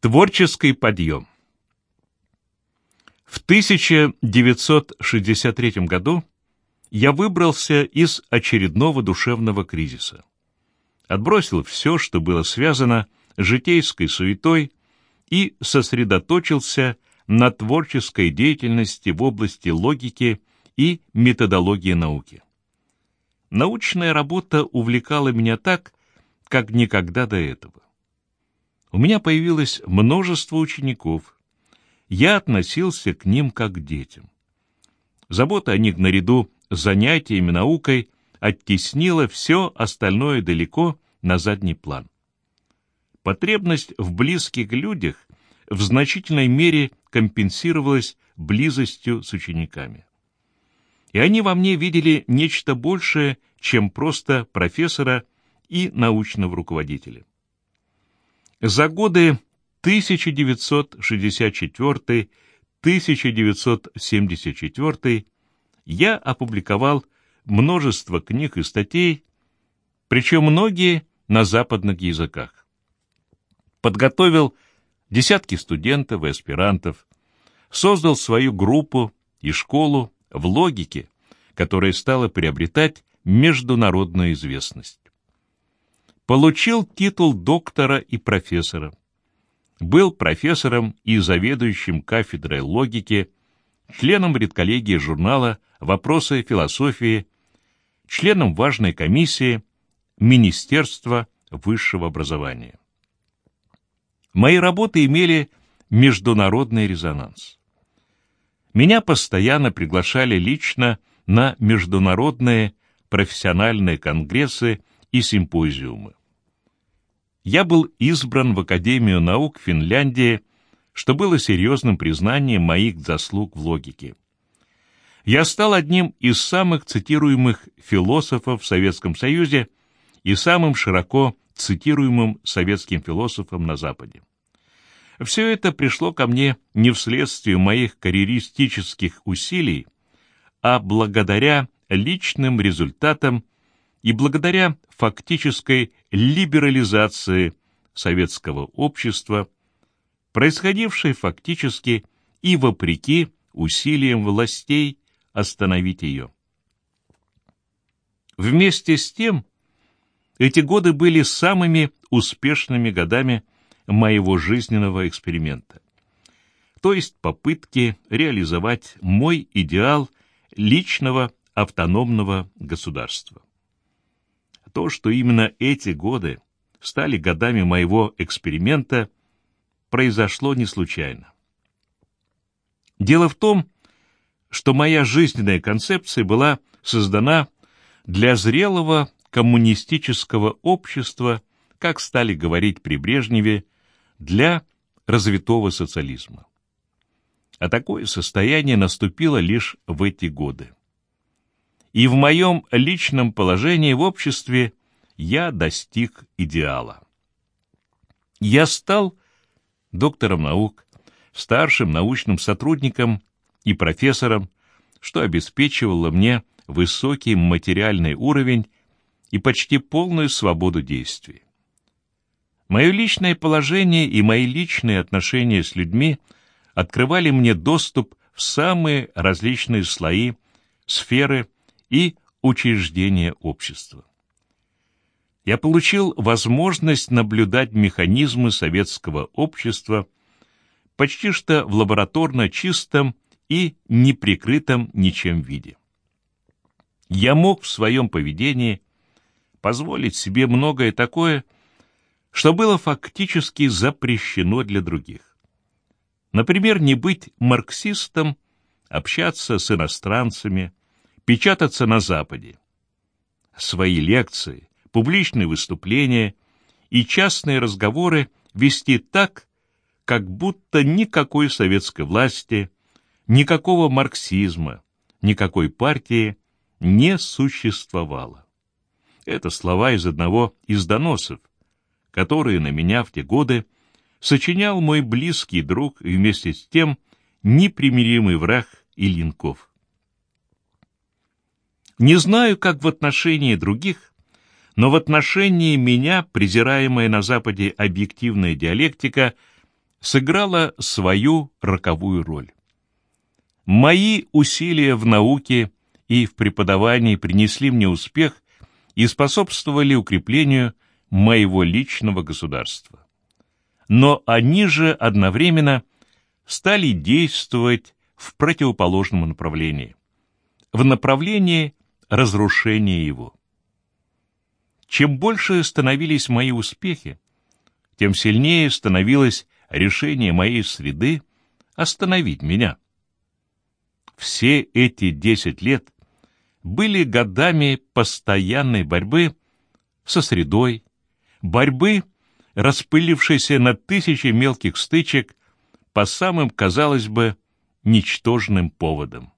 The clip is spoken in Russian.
Творческий подъем В 1963 году я выбрался из очередного душевного кризиса. Отбросил все, что было связано с житейской суетой, и сосредоточился на творческой деятельности в области логики и методологии науки. Научная работа увлекала меня так, как никогда до этого. У меня появилось множество учеников. Я относился к ним как к детям. Забота о них наряду с занятиями наукой оттеснила все остальное далеко на задний план. Потребность в близких людях в значительной мере компенсировалась близостью с учениками. И они во мне видели нечто большее, чем просто профессора и научного руководителя. За годы 1964-1974 я опубликовал множество книг и статей, причем многие на западных языках. Подготовил десятки студентов и аспирантов, создал свою группу и школу в логике, которая стала приобретать международную известность получил титул доктора и профессора. Был профессором и заведующим кафедрой логики, членом редколлегии журнала «Вопросы философии», членом важной комиссии Министерства высшего образования. Мои работы имели международный резонанс. Меня постоянно приглашали лично на международные профессиональные конгрессы и симпозиумы я был избран в Академию наук Финляндии, что было серьезным признанием моих заслуг в логике. Я стал одним из самых цитируемых философов в Советском Союзе и самым широко цитируемым советским философом на Западе. Все это пришло ко мне не вследствие моих карьеристических усилий, а благодаря личным результатам и благодаря фактической либерализации советского общества, происходившей фактически и вопреки усилиям властей остановить ее. Вместе с тем, эти годы были самыми успешными годами моего жизненного эксперимента, то есть попытки реализовать мой идеал личного автономного государства. То, что именно эти годы стали годами моего эксперимента, произошло не случайно. Дело в том, что моя жизненная концепция была создана для зрелого коммунистического общества, как стали говорить при Брежневе, для развитого социализма. А такое состояние наступило лишь в эти годы и в моем личном положении в обществе я достиг идеала. Я стал доктором наук, старшим научным сотрудником и профессором, что обеспечивало мне высокий материальный уровень и почти полную свободу действий. Мое личное положение и мои личные отношения с людьми открывали мне доступ в самые различные слои, сферы и учреждения общества. Я получил возможность наблюдать механизмы советского общества почти что в лабораторно чистом и неприкрытом ничем виде. Я мог в своем поведении позволить себе многое такое, что было фактически запрещено для других. Например, не быть марксистом, общаться с иностранцами, печататься на Западе. Свои лекции, публичные выступления и частные разговоры вести так, как будто никакой советской власти, никакого марксизма, никакой партии не существовало. Это слова из одного из доносов, которые на меня в те годы сочинял мой близкий друг вместе с тем непримиримый враг Ильинков. Не знаю, как в отношении других, но в отношении меня презираемая на Западе объективная диалектика сыграла свою роковую роль. Мои усилия в науке и в преподавании принесли мне успех и способствовали укреплению моего личного государства. Но они же одновременно стали действовать в противоположном направлении, в направлении разрушения его. Чем больше становились мои успехи, тем сильнее становилось решение моей среды остановить меня. Все эти десять лет были годами постоянной борьбы со средой, борьбы, распылившейся на тысячи мелких стычек по самым, казалось бы, ничтожным поводам.